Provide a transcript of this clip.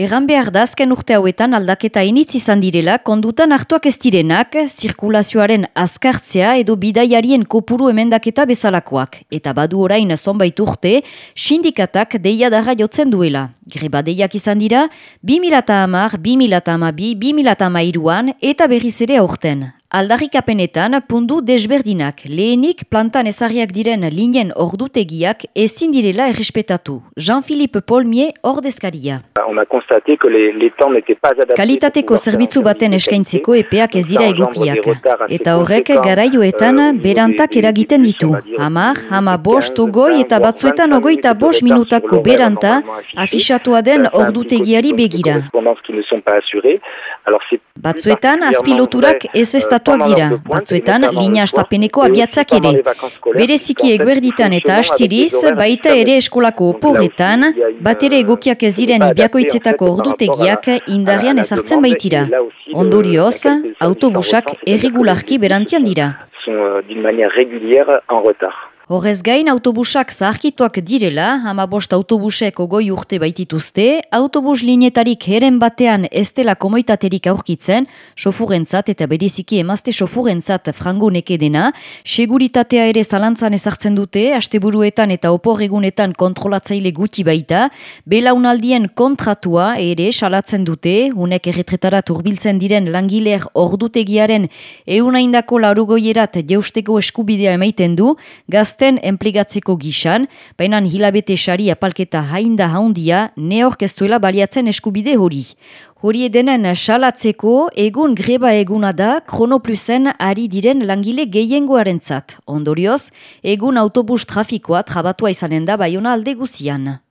Egan behar da urte hauetan aldaketa initz izan direla, kondutan hartuak ez direnak, zirkulazioaren azkartzea edo bidaiarien kopuru emendaketa bezalakoak. Eta badu orain zonbait urte, sindikatak deia darra jotzen duela. Greba deiak izan dira, 2000 amar, 2000 amabi, 2000 amairuan eta berriz ere aurten. Aldarrikapenetan pundu desberdinak, lehenik plantan ezarriak diren linien ordutegiak ezin direla errespetatu. Jean-Philippe Polmier ordezkaria. Kalitateko zerbitzu baten eskaintzeko epeak ez dira egokiak. Eta horrek garaioetan berantak eragiten ditu. Hamar, hama bost ogoi eta batzuetan ogoi eta bost minutako beranta afixatua den ordutegiari begira. Batzuetan azpiloturak ez ez dira, batzuetan linea astapeneko abiatzak ere. Bereziki eguerditan eta astiriz, baita ere eskolako oporretan, bat ere egokiak ez diren ibiakoitzetako ordutegiak indarrean ezartzen baitira. Ondorioz, autobusak erregularki berantian dira. Euh, d'une manière régulière en retard. Horrez gain autobusak zaharkituak direla, ama bost autobusek ogoi urte baitituzte, autobus linetarik heren batean ez dela komoitaterik aurkitzen, sofurentzat eta beriziki emazte sofurentzat frango neke dena, seguritatea ere zalantzan ezartzen dute, asteburuetan eta oporregunetan kontrolatzaile guti baita, belaunaldien kontratua ere salatzen dute, unek erretretarat urbiltzen diren langileer ordutegiaren eunaindako laurugoierat jeusteko eskubidea emaiten du, gazte zituzten enpligatzeko gisan, baina hilabete sari apalketa hainda haundia neorkestuela baliatzen eskubide hori. Hori edenen salatzeko egun greba eguna da kronoplusen ari diren langile gehiengoaren zat. Ondorioz, egun autobus trafikoa trabatua izanen da baiona alde guzian.